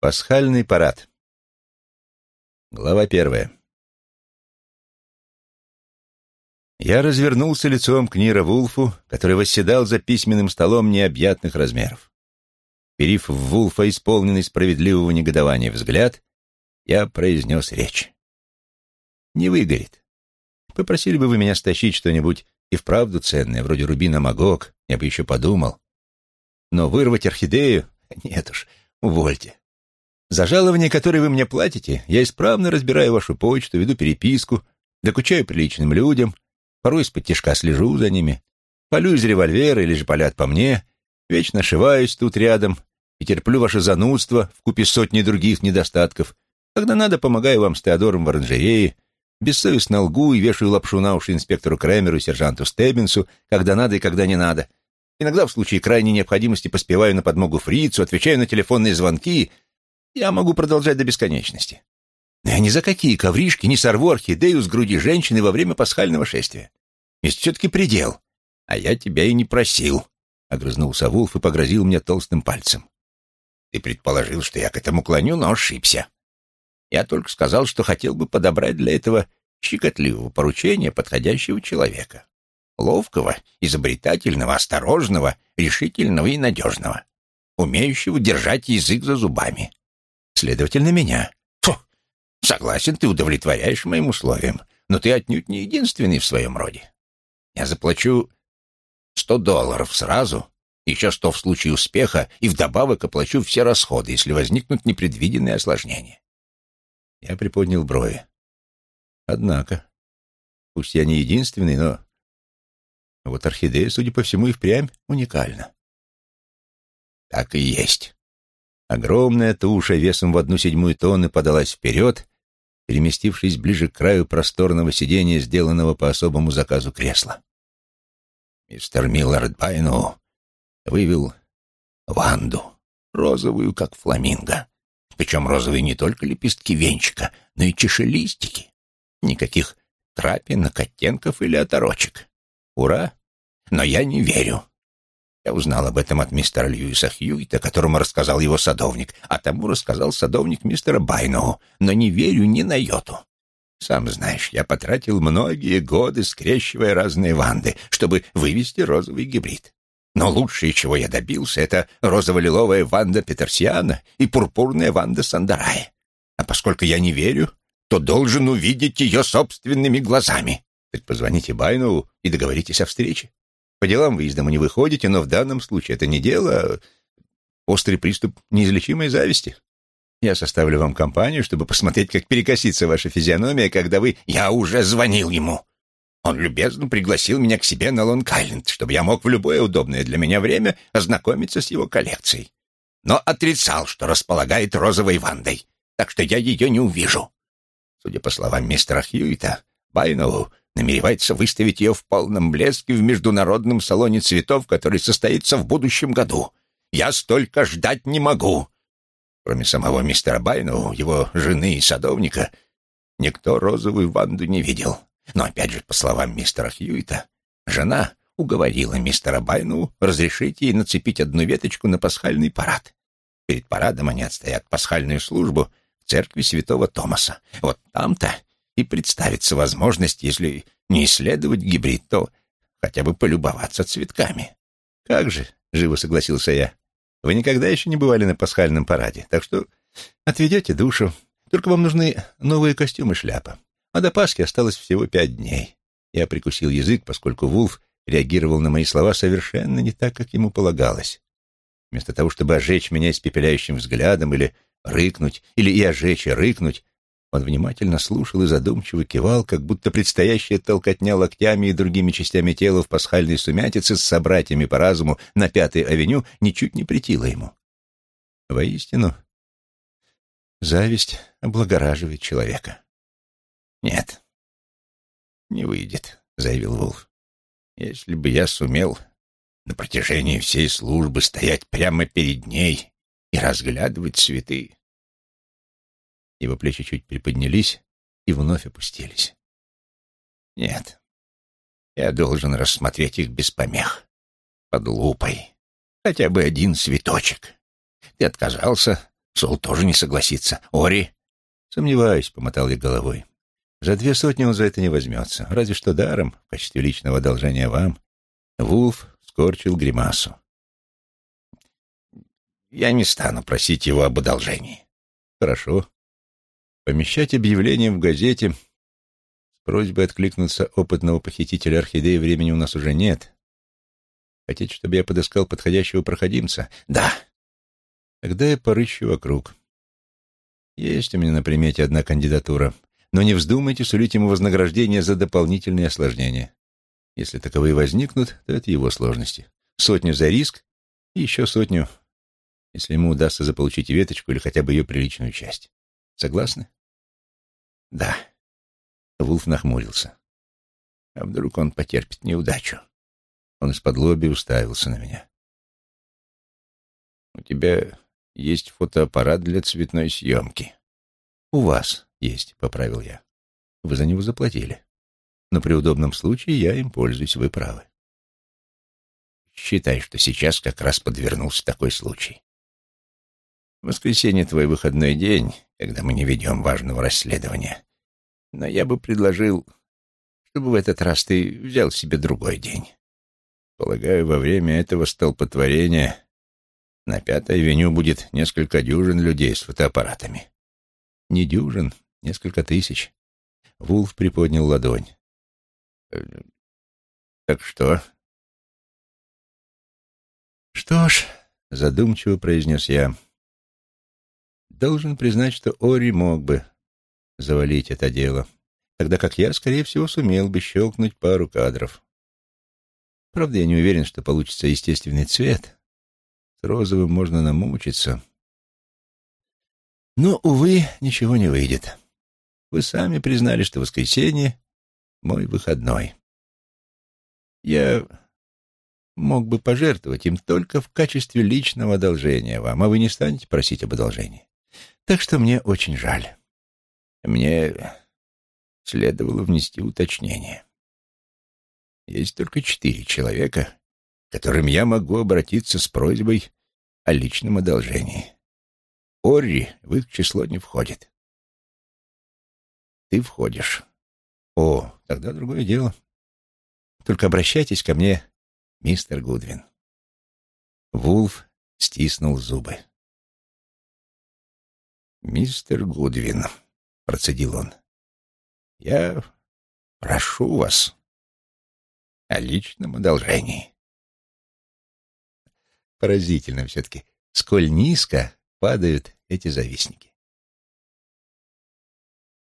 Пасхальный парад. Глава первая. Я развернулся лицом к Нира Вулфу, который восседал за письменным столом необъятных размеров. Перив в Вулфа исполненный справедливого негодования взгляд, я произнес речь. «Не выгорит. Попросили бы вы меня стащить что-нибудь и вправду ценное, вроде рубина Магог, я бы еще подумал. Но вырвать орхидею? Нет уж, увольте. За жалование, которое вы мне платите, я исправно разбираю вашу почту, веду переписку, докучаю приличным людям, порой из-под тишка слежу за ними, полю из револьвера или же палят по мне, вечно ошиваюсь тут рядом и терплю ваше занудство в купе сотни других недостатков. Когда надо, помогаю вам с Теодором в оранжерее, бессовестно лгу и вешаю лапшу на уши инспектору Кремеру и сержанту Стеббинсу, когда надо и когда не надо. Иногда в случае крайней необходимости поспеваю на подмогу фрицу, отвечаю на телефонные звонки — я могу продолжать до бесконечности. Но я ни за какие ковришки не сорву орхидею с груди женщины во время пасхального шествия. Есть все-таки предел. А я тебя и не просил, — огрызнулся Вулф и погрозил мне толстым пальцем. Ты предположил, что я к этому клоню, но ошибся. Я только сказал, что хотел бы подобрать для этого щекотливого поручения подходящего человека. Ловкого, изобретательного, осторожного, решительного и надежного, умеющего держать язык за зубами. Следовательно, меня. Фу! Согласен, ты удовлетворяешь моим условиям, но ты отнюдь не единственный в своем роде. Я заплачу сто долларов сразу, еще сто в случае успеха, и вдобавок оплачу все расходы, если возникнут непредвиденные осложнения. Я приподнял брови. Однако, пусть я не единственный, но вот орхидея, судя по всему, и впрямь уникальна. Так и есть. Огромная туша весом в одну седьмую тонны подалась вперед, переместившись ближе к краю просторного сиденья, сделанного по особому заказу кресла. Мистер Миллард Байну вывел Ванду, розовую, как фламинго. Причем розовые не только лепестки венчика, но и чешелистики. Никаких трапинок, оттенков или оторочек. Ура! Но я не верю. Я узнал об этом от мистера Льюиса Хьюита, которому рассказал его садовник, а тому рассказал садовник мистера Байноу, но не верю ни на йоту. Сам знаешь, я потратил многие годы, скрещивая разные ванды, чтобы вывести розовый гибрид. Но лучшее, чего я добился, это розово-лиловая ванда Петерсиана и пурпурная ванда Сандарая. А поскольку я не верю, то должен увидеть ее собственными глазами. Так позвоните Байнову и договоритесь о встрече. По делам вы из дома не выходите, но в данном случае это не дело, а острый приступ неизлечимой зависти. Я составлю вам компанию, чтобы посмотреть, как перекосится ваша физиономия, когда вы... Я уже звонил ему. Он любезно пригласил меня к себе на Лонг-Айленд, чтобы я мог в любое удобное для меня время ознакомиться с его коллекцией. Но отрицал, что располагает розовой вандой, так что я ее не увижу. Судя по словам мистера Хьюита, Байнову намеревается выставить ее в полном блеске в международном салоне цветов, который состоится в будущем году. Я столько ждать не могу. Кроме самого мистера Байну, его жены и садовника, никто розовую ванду не видел. Но опять же, по словам мистера Хьюита, жена уговорила мистера Байну разрешить ей нацепить одну веточку на пасхальный парад. Перед парадом они отстоят пасхальную службу в церкви святого Томаса. Вот там-то и представится возможность, если не исследовать гибрид, то хотя бы полюбоваться цветками. «Как же», — живо согласился я, — «вы никогда еще не бывали на пасхальном параде, так что отведете душу. Только вам нужны новые костюмы шляпа. А до Пасхи осталось всего пять дней». Я прикусил язык, поскольку Вулф реагировал на мои слова совершенно не так, как ему полагалось. Вместо того, чтобы ожечь меня испепеляющим взглядом или рыкнуть, или и ожечь и рыкнуть, он внимательно слушал и задумчиво кивал, как будто предстоящая толкотня локтями и другими частями тела в пасхальной сумятице с собратьями по разуму на Пятой авеню ничуть не претила ему. Воистину, зависть облагораживает человека. «Нет, не выйдет», — заявил Вулф. «Если бы я сумел на протяжении всей службы стоять прямо перед ней и разглядывать цветы, его плечи чуть приподнялись и вновь опустились. Нет, я должен рассмотреть их без помех, под лупой. Хотя бы один цветочек. Ты отказался Сол тоже не согласится. Ори? Сомневаюсь, помотал я головой. За две сотни он за это не возьмется. Разве что даром, в качестве личного одолжения вам. Вулф скорчил гримасу. Я не стану просить его об одолжении. Хорошо. Помещать объявление в газете с просьбой откликнуться опытного похитителя орхидеи времени у нас уже нет. Хотите, чтобы я подыскал подходящего проходимца? Да. Тогда я порыщу вокруг. Есть у меня на примете одна кандидатура, но не вздумайте сулить ему вознаграждение за дополнительные осложнения. Если таковые возникнут, то это его сложности. Сотню за риск и еще сотню если ему удастся заполучить веточку или хотя бы ее приличную часть. Согласны? Да. Вулф нахмурился. А вдруг он потерпит неудачу? Он из-под лоби уставился на меня. У тебя есть фотоаппарат для цветной съемки. У вас есть, поправил я. Вы за него заплатили. Но при удобном случае я им пользуюсь, вы правы. Считай, что сейчас как раз подвернулся такой случай. Воскресенье твой выходной день, когда мы не ведем важного расследования. Но я бы предложил, чтобы в этот раз ты взял себе другой день. Полагаю, во время этого столпотворения на Пятой авеню будет несколько дюжин людей с фотоаппаратами. Не дюжин, несколько тысяч. Вулф приподнял ладонь. Э, так что? Что ж, задумчиво произнес я, — Должен признать, что Ори мог бы завалить это дело, тогда как я, скорее всего, сумел бы щелкнуть пару кадров. Правда, я не уверен, что получится естественный цвет. С розовым можно намучиться. Но, увы, ничего не выйдет. Вы сами признали, что воскресенье — мой выходной. Я мог бы пожертвовать им только в качестве личного одолжения вам, а вы не станете просить об одолжении. Так что мне очень жаль. Мне следовало внести уточнение. Есть только четыре человека, к которым я могу обратиться с просьбой о личном одолжении. Орри в их число не входит. Ты входишь. О, тогда другое дело. Только обращайтесь ко мне, мистер Гудвин. Вулф стиснул зубы. «Мистер Гудвин», — процедил он, — «я прошу вас о личном одолжении». Поразительно все-таки, сколь низко падают эти завистники.